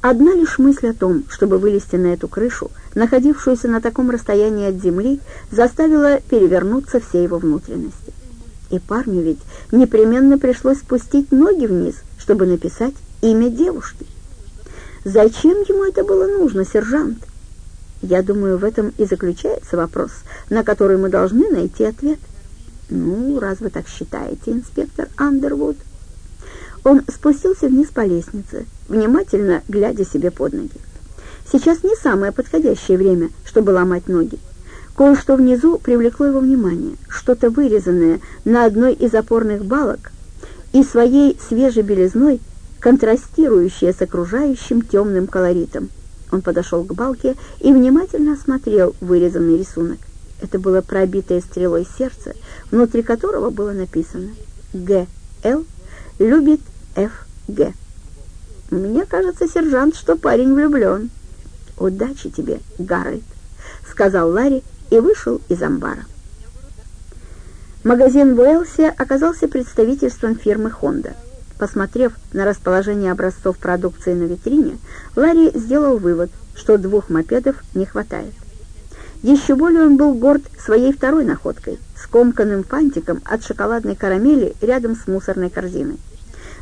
Одна лишь мысль о том, чтобы вылезти на эту крышу, находившуюся на таком расстоянии от земли, заставила перевернуться все его внутренности. И парню ведь непременно пришлось спустить ноги вниз, чтобы написать имя девушки. Зачем ему это было нужно, сержант? Я думаю, в этом и заключается вопрос, на который мы должны найти ответ. Ну, раз вы так считаете, инспектор Андервуд. Он спустился вниз по лестнице, внимательно глядя себе под ноги. Сейчас не самое подходящее время, чтобы ломать ноги. Кое-что внизу привлекло его внимание, что-то вырезанное на одной из опорных балок и своей свежей белизной, контрастирующее с окружающим темным колоритом. Он подошел к балке и внимательно осмотрел вырезанный рисунок. Это было пробитое стрелой сердце, внутри которого было написано «Г.Л. любит Ф.Г.». «Мне кажется, сержант, что парень влюблен». «Удачи тебе, Гарольд», — сказал Ларри и вышел из амбара. Магазин в оказался представительством фирмы «Хонда». Посмотрев на расположение образцов продукции на витрине, Ларри сделал вывод, что двух мопедов не хватает. Еще более он был горд своей второй находкой — скомканным фантиком от шоколадной карамели рядом с мусорной корзиной.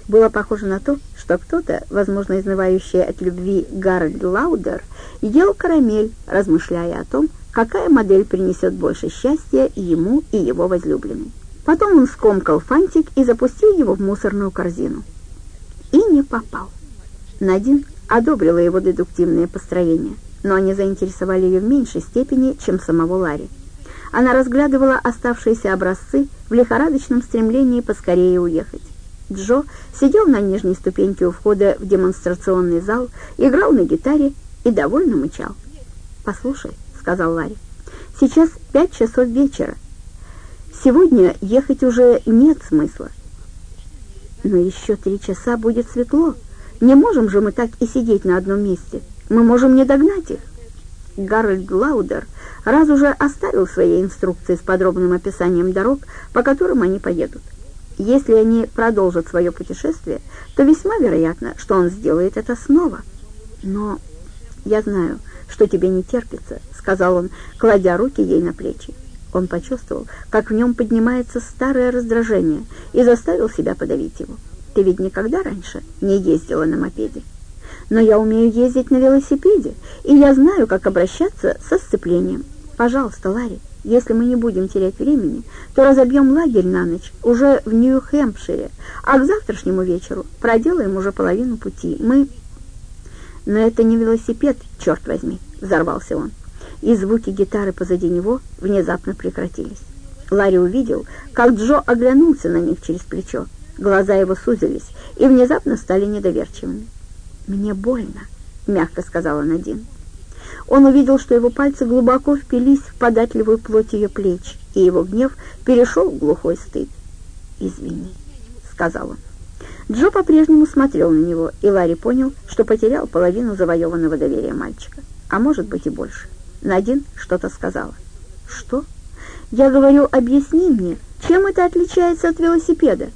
Было похоже на то, что кто-то, возможно, изнывающий от любви Гарольд Лаудер, ел карамель, размышляя о том, какая модель принесет больше счастья ему и его возлюбленной. Потом он скомкал фантик и запустил его в мусорную корзину. И не попал. Надин одобрила его дедуктивные построения, но они заинтересовали ее в меньшей степени, чем самого Ларри. Она разглядывала оставшиеся образцы в лихорадочном стремлении поскорее уехать. Джо сидел на нижней ступеньке у входа в демонстрационный зал, играл на гитаре и довольно мычал. «Послушай», — сказал Ларри, — «сейчас пять часов вечера, Сегодня ехать уже нет смысла. Но еще три часа будет светло. Не можем же мы так и сидеть на одном месте. Мы можем не догнать их. Гарольд Глаудер раз уже оставил свои инструкции с подробным описанием дорог, по которым они поедут. Если они продолжат свое путешествие, то весьма вероятно, что он сделает это снова. Но я знаю, что тебе не терпится, — сказал он, кладя руки ей на плечи. Он почувствовал, как в нем поднимается старое раздражение и заставил себя подавить его. «Ты ведь никогда раньше не ездила на мопеде?» «Но я умею ездить на велосипеде, и я знаю, как обращаться со сцеплением. Пожалуйста, Ларри, если мы не будем терять времени, то разобьем лагерь на ночь уже в Нью-Хэмпшире, а к завтрашнему вечеру проделаем уже половину пути. Мы...» «Но это не велосипед, черт возьми!» — взорвался он и звуки гитары позади него внезапно прекратились. Ларри увидел, как Джо оглянулся на них через плечо. Глаза его сузились и внезапно стали недоверчивыми. «Мне больно», — мягко сказала Надин. Он увидел, что его пальцы глубоко впились в податливую плоть ее плеч, и его гнев перешел в глухой стыд. «Извини», — сказал он. Джо по-прежнему смотрел на него, и Ларри понял, что потерял половину завоеванного доверия мальчика, а может быть и больше. Надин что-то сказала. «Что?» «Я говорю, объясни мне, чем это отличается от велосипеда?»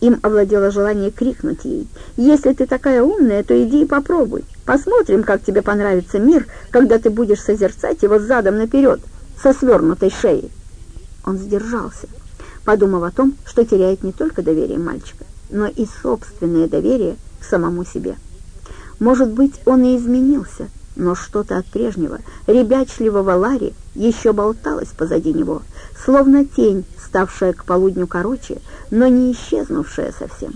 Им овладело желание крикнуть ей. «Если ты такая умная, то иди и попробуй. Посмотрим, как тебе понравится мир, когда ты будешь созерцать его задом наперед, со свернутой шеей». Он сдержался, подумав о том, что теряет не только доверие мальчика, но и собственное доверие к самому себе. Может быть, он и изменился, но что-то от прежнего, ребячливого Ларри еще болталось позади него, словно тень, ставшая к полудню короче, но не исчезнувшая совсем.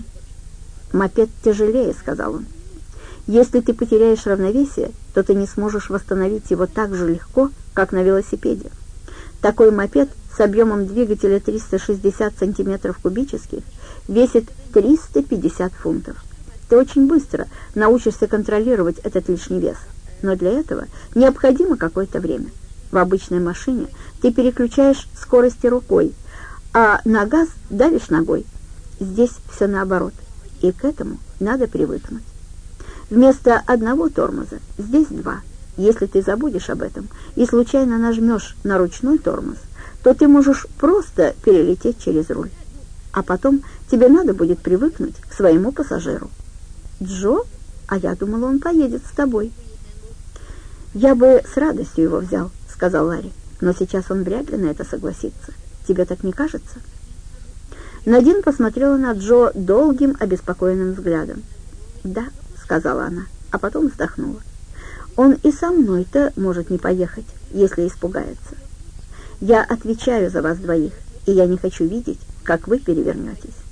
«Мопед тяжелее», — сказал он. «Если ты потеряешь равновесие, то ты не сможешь восстановить его так же легко, как на велосипеде. Такой мопед с объемом двигателя 360 сантиметров кубических весит 350 фунтов. Ты очень быстро научишься контролировать этот лишний вес» но для этого необходимо какое-то время. В обычной машине ты переключаешь скорости рукой, а на газ давишь ногой. Здесь все наоборот, и к этому надо привыкнуть. Вместо одного тормоза здесь два. Если ты забудешь об этом и случайно нажмешь на ручной тормоз, то ты можешь просто перелететь через руль. А потом тебе надо будет привыкнуть к своему пассажиру. Джо а я думала, он поедет с тобой». «Я бы с радостью его взял», — сказал Ларри, «но сейчас он вряд ли на это согласится. Тебе так не кажется?» Надин посмотрела на Джо долгим, обеспокоенным взглядом. «Да», — сказала она, а потом вздохнула. «Он и со мной-то может не поехать, если испугается. Я отвечаю за вас двоих, и я не хочу видеть, как вы перевернетесь».